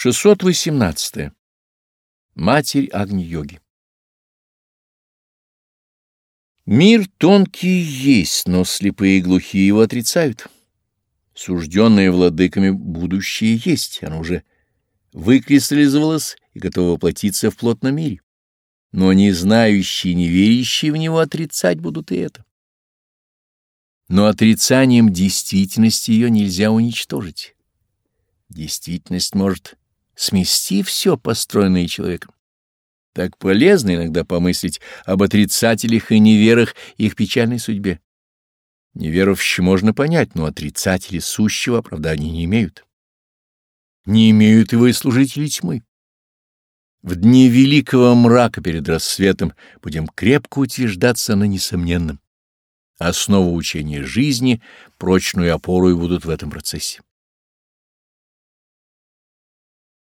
618. Матерь Агни-йоги Мир тонкий есть, но слепые и глухие его отрицают. Сужденное владыками будущее есть, оно уже выкристаллизовалось и готово воплотиться в плотном мире. Но не знающие, не верящие в него отрицать будут и это. Но отрицанием действительности ее нельзя уничтожить. Действительность может смести все построенное человеком. Так полезно иногда помыслить об отрицателях и неверах их печальной судьбе. Неверующих можно понять, но отрицатели сущего оправдания не имеют. Не имеют его и служители тьмы. В дни великого мрака перед рассветом будем крепко утверждаться на несомненном. Основу учения жизни, прочную опору и будут в этом процессе.